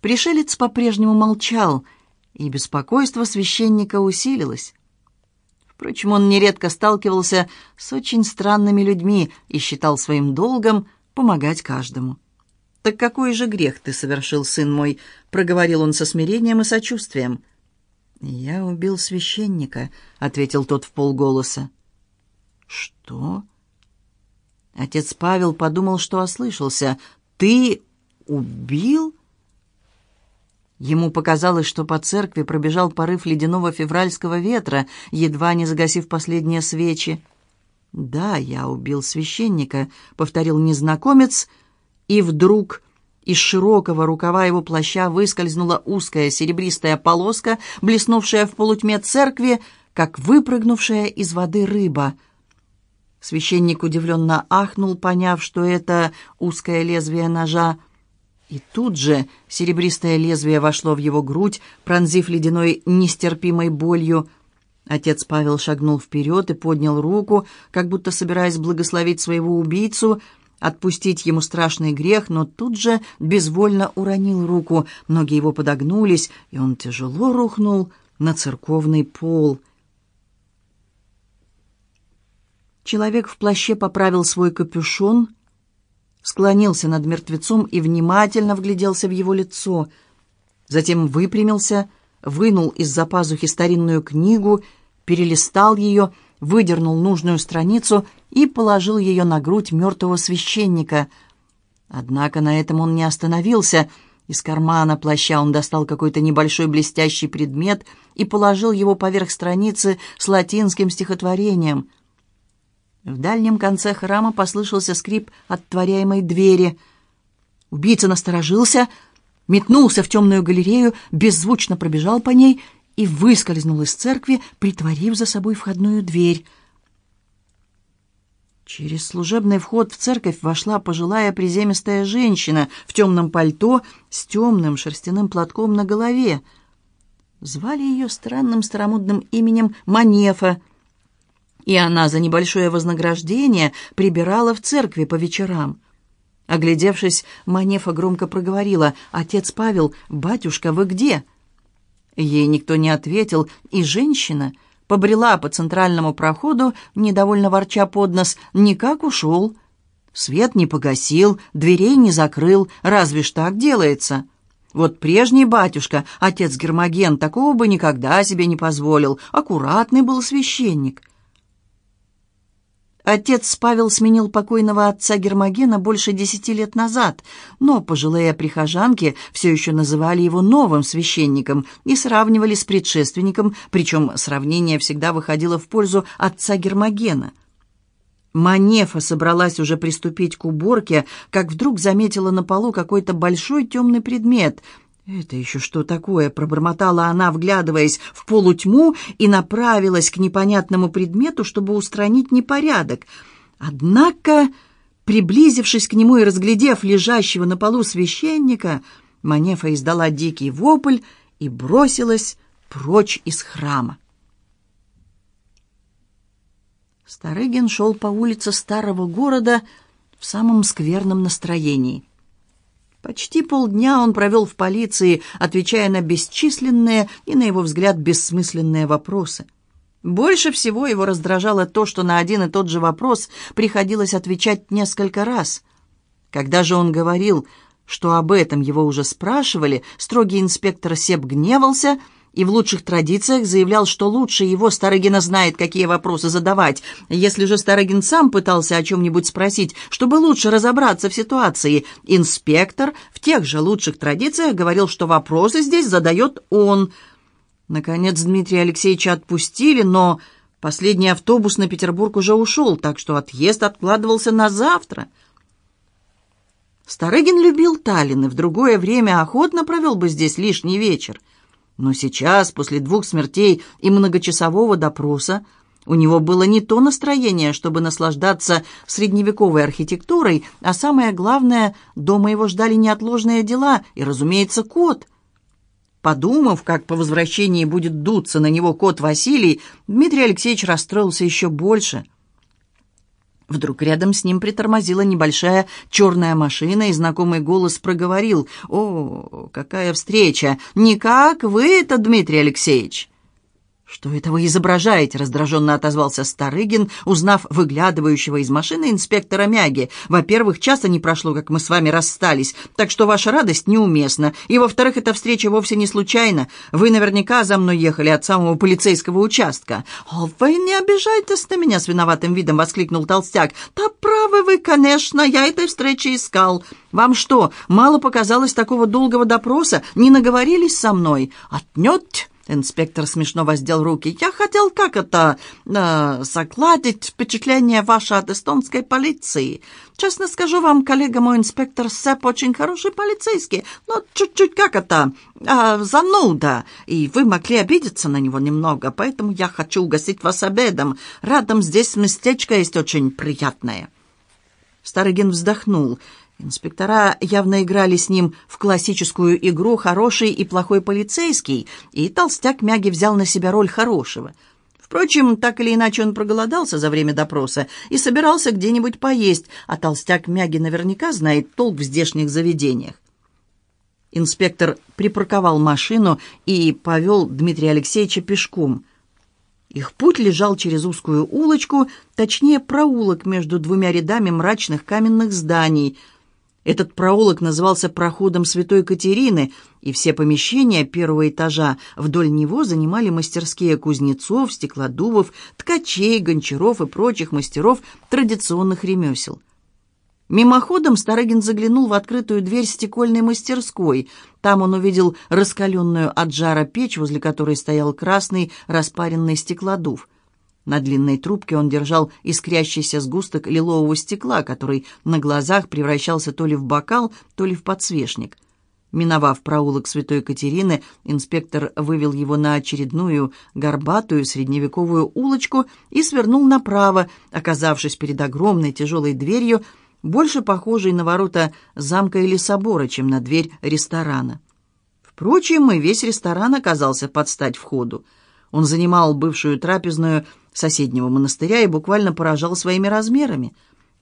Пришелец по-прежнему молчал, и беспокойство священника усилилось. Впрочем, он нередко сталкивался с очень странными людьми и считал своим долгом помогать каждому. «Так какой же грех ты совершил, сын мой?» — проговорил он со смирением и сочувствием. «Я убил священника», — ответил тот в полголоса. «Что?» Отец Павел подумал, что ослышался. «Ты убил?» Ему показалось, что по церкви пробежал порыв ледяного февральского ветра, едва не загасив последние свечи. «Да, я убил священника», — повторил незнакомец, и вдруг из широкого рукава его плаща выскользнула узкая серебристая полоска, блеснувшая в полутьме церкви, как выпрыгнувшая из воды рыба. Священник удивленно ахнул, поняв, что это узкое лезвие ножа. И тут же серебристое лезвие вошло в его грудь, пронзив ледяной нестерпимой болью. Отец Павел шагнул вперед и поднял руку, как будто собираясь благословить своего убийцу, отпустить ему страшный грех, но тут же безвольно уронил руку. Ноги его подогнулись, и он тяжело рухнул на церковный пол. Человек в плаще поправил свой капюшон — склонился над мертвецом и внимательно вгляделся в его лицо. Затем выпрямился, вынул из-за пазухи старинную книгу, перелистал ее, выдернул нужную страницу и положил ее на грудь мертвого священника. Однако на этом он не остановился. Из кармана плаща он достал какой-то небольшой блестящий предмет и положил его поверх страницы с латинским стихотворением — в дальнем конце храма послышался скрип отворяемой двери. Убийца насторожился, метнулся в темную галерею, беззвучно пробежал по ней и выскользнул из церкви, притворив за собой входную дверь. Через служебный вход в церковь вошла пожилая приземистая женщина в темном пальто с темным шерстяным платком на голове. Звали ее странным старомодным именем Манефа — и она за небольшое вознаграждение прибирала в церкви по вечерам. Оглядевшись, Манефа громко проговорила «Отец Павел, батюшка, вы где?» Ей никто не ответил, и женщина побрела по центральному проходу, недовольно ворча под нос, никак ушел. Свет не погасил, дверей не закрыл, разве ж так делается?» Вот прежний батюшка, отец Гермоген, такого бы никогда себе не позволил. Аккуратный был священник. Отец Павел сменил покойного отца Гермогена больше десяти лет назад, но пожилые прихожанки все еще называли его новым священником и сравнивали с предшественником, причем сравнение всегда выходило в пользу отца Гермогена. Манефа собралась уже приступить к уборке, как вдруг заметила на полу какой-то большой темный предмет — «Это еще что такое?» — пробормотала она, вглядываясь в полутьму, и направилась к непонятному предмету, чтобы устранить непорядок. Однако, приблизившись к нему и разглядев лежащего на полу священника, Манефа издала дикий вопль и бросилась прочь из храма. Старыгин шел по улице старого города в самом скверном настроении. Почти полдня он провел в полиции, отвечая на бесчисленные и, на его взгляд, бессмысленные вопросы. Больше всего его раздражало то, что на один и тот же вопрос приходилось отвечать несколько раз. Когда же он говорил, что об этом его уже спрашивали, строгий инспектор Сеп гневался – и в лучших традициях заявлял, что лучше его Старыгина знает, какие вопросы задавать. Если же Старыгин сам пытался о чем-нибудь спросить, чтобы лучше разобраться в ситуации, инспектор в тех же лучших традициях говорил, что вопросы здесь задает он. Наконец Дмитрия Алексеевича отпустили, но последний автобус на Петербург уже ушел, так что отъезд откладывался на завтра. Старыгин любил Таллин и в другое время охотно провел бы здесь лишний вечер. Но сейчас, после двух смертей и многочасового допроса, у него было не то настроение, чтобы наслаждаться средневековой архитектурой, а самое главное, дома его ждали неотложные дела и, разумеется, кот. Подумав, как по возвращении будет дуться на него кот Василий, Дмитрий Алексеевич расстроился еще больше. Вдруг рядом с ним притормозила небольшая черная машина, и знакомый голос проговорил. «О, какая встреча! Никак вы это, Дмитрий Алексеевич!» «Что это вы изображаете?» — раздраженно отозвался Старыгин, узнав выглядывающего из машины инспектора Мяги. «Во-первых, часа не прошло, как мы с вами расстались, так что ваша радость неуместна. И, во-вторых, эта встреча вовсе не случайна. Вы наверняка за мной ехали от самого полицейского участка». «О, вы не обижайтесь на меня с виноватым видом!» — воскликнул Толстяк. «Да правы вы, конечно, я этой встречи искал. Вам что, мало показалось такого долгого допроса? Не наговорились со мной?» «Отнюдь!» Инспектор смешно воздел руки. «Я хотел, как это, э, закладить впечатление ваше от эстонской полиции. Честно скажу вам, коллега мой инспектор Сэп очень хороший полицейский, но чуть-чуть, как это, э, зануда, и вы могли обидеться на него немного, поэтому я хочу угостить вас обедом. Рядом здесь местечко есть очень приятное». Старыгин вздохнул. Инспектора явно играли с ним в классическую игру «хороший и плохой полицейский», и толстяк Мяги взял на себя роль хорошего. Впрочем, так или иначе он проголодался за время допроса и собирался где-нибудь поесть, а толстяк Мяги наверняка знает толк в здешних заведениях. Инспектор припарковал машину и повел Дмитрия Алексеевича пешком. Их путь лежал через узкую улочку, точнее проулок между двумя рядами мрачных каменных зданий – этот проулок назывался проходом Святой Катерины, и все помещения первого этажа вдоль него занимали мастерские кузнецов, стеклодувов, ткачей, гончаров и прочих мастеров традиционных ремесел. Мимоходом Старыгин заглянул в открытую дверь стекольной мастерской. Там он увидел раскаленную от жара печь, возле которой стоял красный распаренный стеклодув – на длинной трубке он держал искрящийся сгусток лилового стекла, который на глазах превращался то ли в бокал, то ли в подсвечник. Миновав проулок Святой Катерины, инспектор вывел его на очередную горбатую средневековую улочку и свернул направо, оказавшись перед огромной тяжелой дверью, больше похожей на ворота замка или собора, чем на дверь ресторана. Впрочем, и весь ресторан оказался под стать входу. Он занимал бывшую трапезную соседнего монастыря и буквально поражал своими размерами.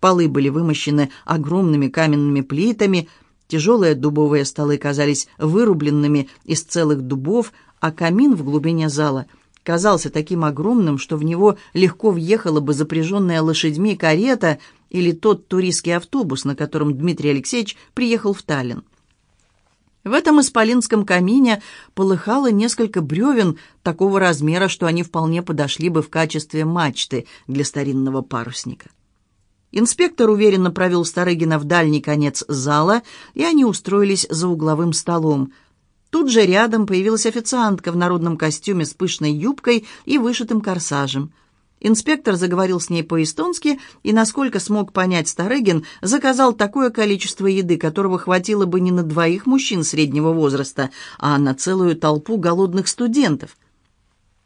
Полы были вымощены огромными каменными плитами, тяжелые дубовые столы казались вырубленными из целых дубов, а камин в глубине зала казался таким огромным, что в него легко въехала бы запряженная лошадьми карета или тот туристский автобус, на котором Дмитрий Алексеевич приехал в Таллин. В этом исполинском камине полыхало несколько бревен такого размера, что они вполне подошли бы в качестве мачты для старинного парусника. Инспектор уверенно провел Старыгина в дальний конец зала, и они устроились за угловым столом. Тут же рядом появилась официантка в народном костюме с пышной юбкой и вышитым корсажем. Инспектор заговорил с ней по-эстонски и, насколько смог понять Старыгин, заказал такое количество еды, которого хватило бы не на двоих мужчин среднего возраста, а на целую толпу голодных студентов.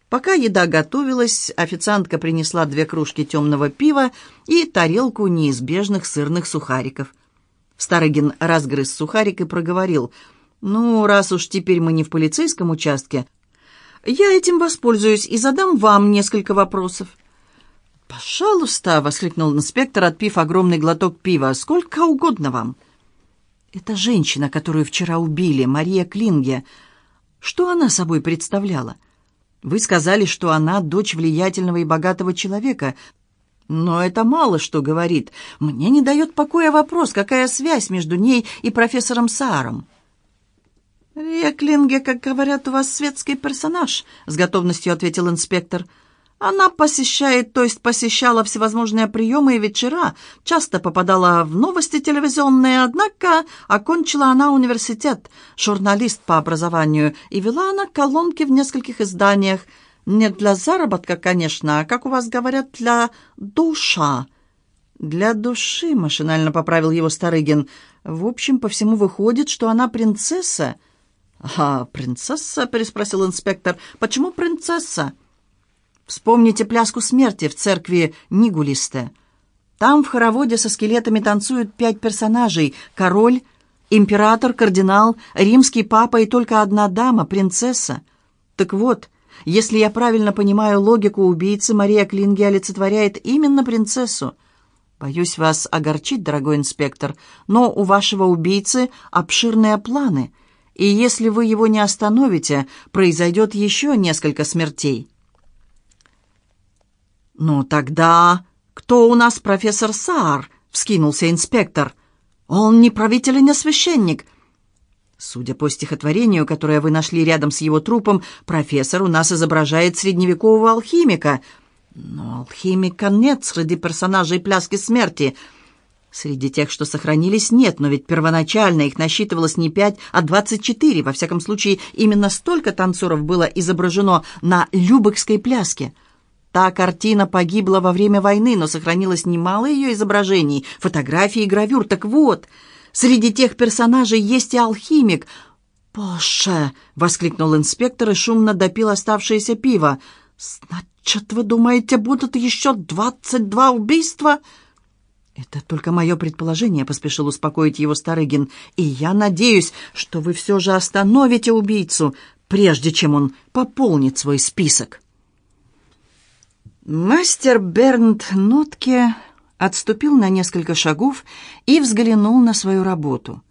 Пока еда готовилась, официантка принесла две кружки темного пива и тарелку неизбежных сырных сухариков. Старыгин разгрыз сухарик и проговорил, «Ну, раз уж теперь мы не в полицейском участке, я этим воспользуюсь и задам вам несколько вопросов». «Пожалуйста!» — воскликнул инспектор, отпив огромный глоток пива. «Сколько угодно вам!» «Это женщина, которую вчера убили, Мария Клинге. Что она собой представляла? Вы сказали, что она дочь влиятельного и богатого человека. Но это мало что говорит. Мне не дает покоя вопрос, какая связь между ней и профессором Сааром». «Мария Клинге, как говорят, у вас светский персонаж», — с готовностью ответил инспектор. «Инспектор». Она посещает, то есть посещала всевозможные приемы и вечера, часто попадала в новости телевизионные, однако окончила она университет, журналист по образованию, и вела она колонки в нескольких изданиях. Не для заработка, конечно, а, как у вас говорят, для душа. «Для души», — машинально поправил его Старыгин. «В общем, по всему выходит, что она принцесса». «А, принцесса?» — переспросил инспектор. «Почему принцесса?» Вспомните пляску смерти в церкви Нигулисте. Там в хороводе со скелетами танцуют пять персонажей. Король, император, кардинал, римский папа и только одна дама, принцесса. Так вот, если я правильно понимаю логику убийцы, Мария Клинги олицетворяет именно принцессу. Боюсь вас огорчить, дорогой инспектор, но у вашего убийцы обширные планы, и если вы его не остановите, произойдет еще несколько смертей». «Ну тогда кто у нас профессор Саар?» — вскинулся инспектор. «Он не правитель и не священник». Судя по стихотворению, которое вы нашли рядом с его трупом, профессор у нас изображает средневекового алхимика — но алхимика нет среди персонажей «Пляски смерти». Среди тех, что сохранились, нет, но ведь первоначально их насчитывалось не пять, а двадцать четыре. Во всяком случае, именно столько танцоров было изображено на Любекской пляске. Та картина погибла во время войны, но сохранилось немало ее изображений, фотографий и гравюр. Так вот, среди тех персонажей есть и алхимик. «Боже!» — воскликнул инспектор и шумно допил оставшееся пиво. «Значит, вы думаете, будут еще двадцать два убийства?» «Это только мое предположение», — поспешил успокоить его Старыгин. «И я надеюсь, что вы все же остановите убийцу, прежде чем он пополнит свой список». Мастер Бернт Нотке отступил на несколько шагов и взглянул на свою работу.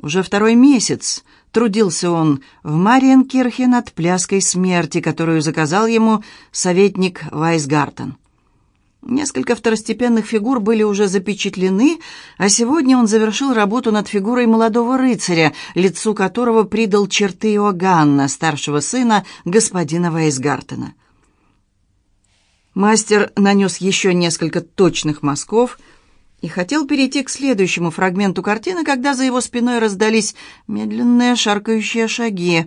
Уже второй месяц Трудился он в Мариенкирхе над пляской смерти, которую заказал ему советник Вайсгартен. Несколько второстепенных фигур были уже запечатлены, а сегодня он завершил работу над фигурой молодого рыцаря, лицу которого придал черты Иоганна, старшего сына господина Вайсгартена. Мастер нанес еще несколько точных мазков — и хотел перейти к следующему фрагменту картины, когда за его спиной раздались медленные шаркающие шаги.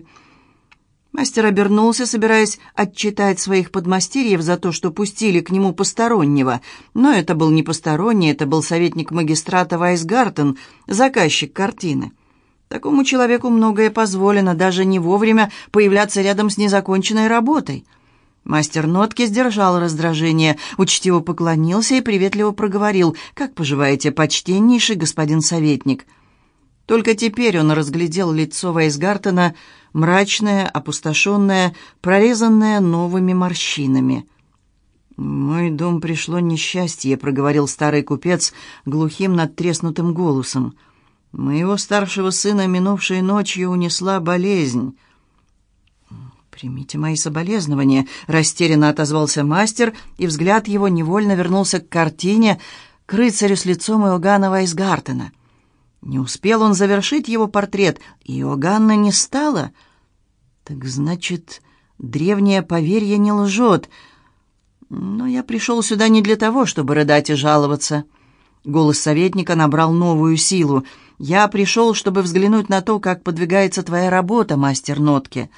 Мастер обернулся, собираясь отчитать своих подмастерьев за то, что пустили к нему постороннего. Но это был не посторонний, это был советник магистрата Вайсгартен, заказчик картины. Такому человеку многое позволено, даже не вовремя появляться рядом с незаконченной работой. Мастер нотки сдержал раздражение, учтиво поклонился и приветливо проговорил. «Как поживаете, почтеннейший господин советник?» Только теперь он разглядел лицо Вайсгартена, мрачное, опустошенное, прорезанное новыми морщинами. «Мой дом пришло несчастье», — проговорил старый купец глухим надтреснутым голосом. «Моего старшего сына минувшей ночью унесла болезнь». «Примите мои соболезнования», — растерянно отозвался мастер, и взгляд его невольно вернулся к картине, к рыцарю с лицом Иоганна Вайсгартена. Не успел он завершить его портрет, и Иоганна не стало. Так значит, древнее поверье не лжет. Но я пришел сюда не для того, чтобы рыдать и жаловаться. Голос советника набрал новую силу. «Я пришел, чтобы взглянуть на то, как подвигается твоя работа, мастер Нотки».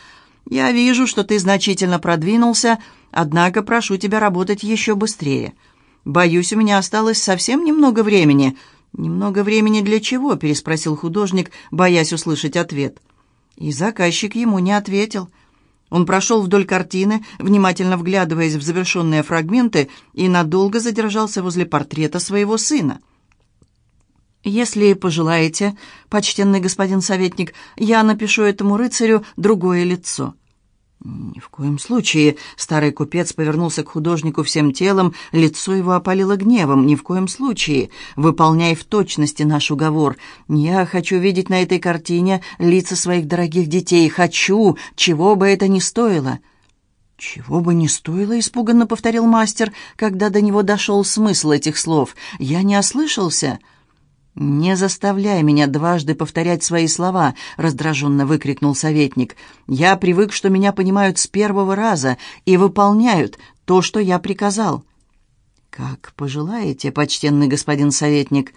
Я вижу, что ты значительно продвинулся, однако прошу тебя работать еще быстрее. Боюсь, у меня осталось совсем немного времени». «Немного времени для чего?» — переспросил художник, боясь услышать ответ. И заказчик ему не ответил. Он прошел вдоль картины, внимательно вглядываясь в завершенные фрагменты, и надолго задержался возле портрета своего сына. «Если пожелаете, почтенный господин советник, я напишу этому рыцарю другое лицо». «Ни в коем случае!» — старый купец повернулся к художнику всем телом, лицо его опалило гневом. «Ни в коем случае! Выполняй в точности наш уговор. Я хочу видеть на этой картине лица своих дорогих детей. Хочу, чего бы это ни стоило!» «Чего бы ни стоило!» — испуганно повторил мастер, когда до него дошел смысл этих слов. «Я не ослышался!» «Не заставляй меня дважды повторять свои слова», — раздраженно выкрикнул советник. «Я привык, что меня понимают с первого раза и выполняют то, что я приказал». «Как пожелаете, почтенный господин советник».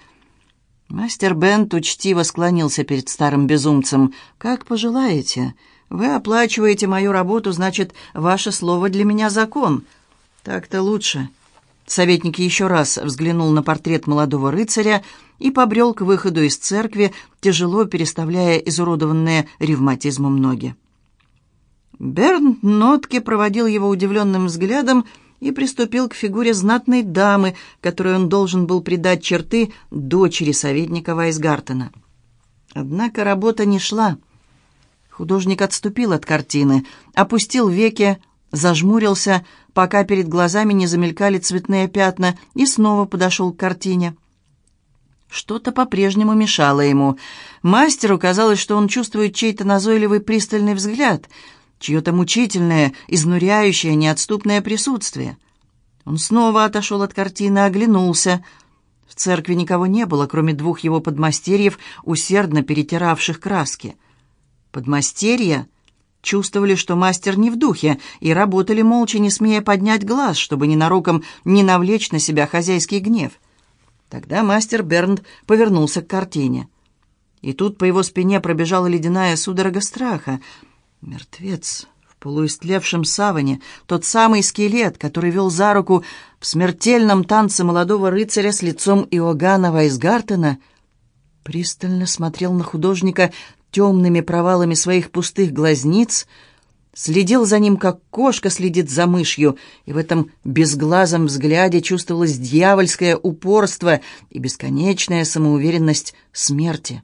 Мастер Бент учтиво склонился перед старым безумцем. «Как пожелаете. Вы оплачиваете мою работу, значит, ваше слово для меня закон. Так-то лучше». Советник еще раз взглянул на портрет молодого рыцаря и побрел к выходу из церкви, тяжело переставляя изуродованные ревматизмом ноги. Бернт Нотке проводил его удивленным взглядом и приступил к фигуре знатной дамы, которой он должен был придать черты дочери советника Вайсгартена. Однако работа не шла. Художник отступил от картины, опустил веки, зажмурился, пока перед глазами не замелькали цветные пятна, и снова подошел к картине. Что-то по-прежнему мешало ему. Мастеру казалось, что он чувствует чей-то назойливый пристальный взгляд, чье-то мучительное, изнуряющее, неотступное присутствие. Он снова отошел от картины, оглянулся. В церкви никого не было, кроме двух его подмастерьев, усердно перетиравших краски. Подмастерья чувствовали, что мастер не в духе, и работали молча, не смея поднять глаз, чтобы ненароком не навлечь на себя хозяйский гнев. Тогда мастер Бернд повернулся к картине. И тут по его спине пробежала ледяная судорога страха. Мертвец в полуистлевшем саване, тот самый скелет, который вел за руку в смертельном танце молодого рыцаря с лицом Иоганна Вайсгартена, пристально смотрел на художника темными провалами своих пустых глазниц, следил за ним, как кошка следит за мышью, и в этом безглазом взгляде чувствовалось дьявольское упорство и бесконечная самоуверенность смерти.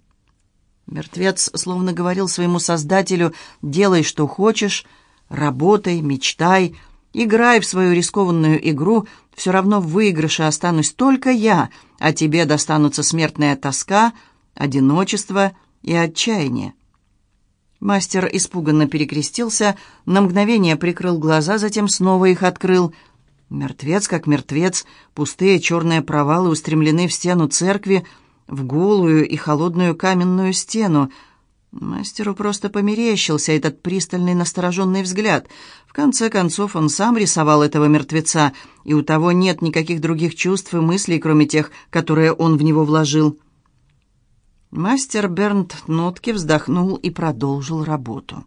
Мертвец словно говорил своему создателю «делай, что хочешь», «работай», «мечтай», «играй в свою рискованную игру», «все равно в выигрыше останусь только я, а тебе достанутся смертная тоска, одиночество и отчаяние». Мастер испуганно перекрестился, на мгновение прикрыл глаза, затем снова их открыл. Мертвец как мертвец, пустые черные провалы устремлены в стену церкви, в голую и холодную каменную стену. Мастеру просто померещился этот пристальный настороженный взгляд. В конце концов, он сам рисовал этого мертвеца, и у того нет никаких других чувств и мыслей, кроме тех, которые он в него вложил. Мастер Бернт Нотке вздохнул и продолжил работу.